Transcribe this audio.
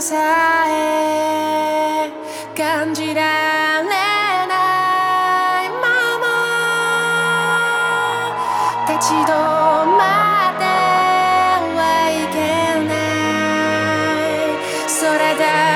さえ感じられないまま立ち止まってはいけない。それだ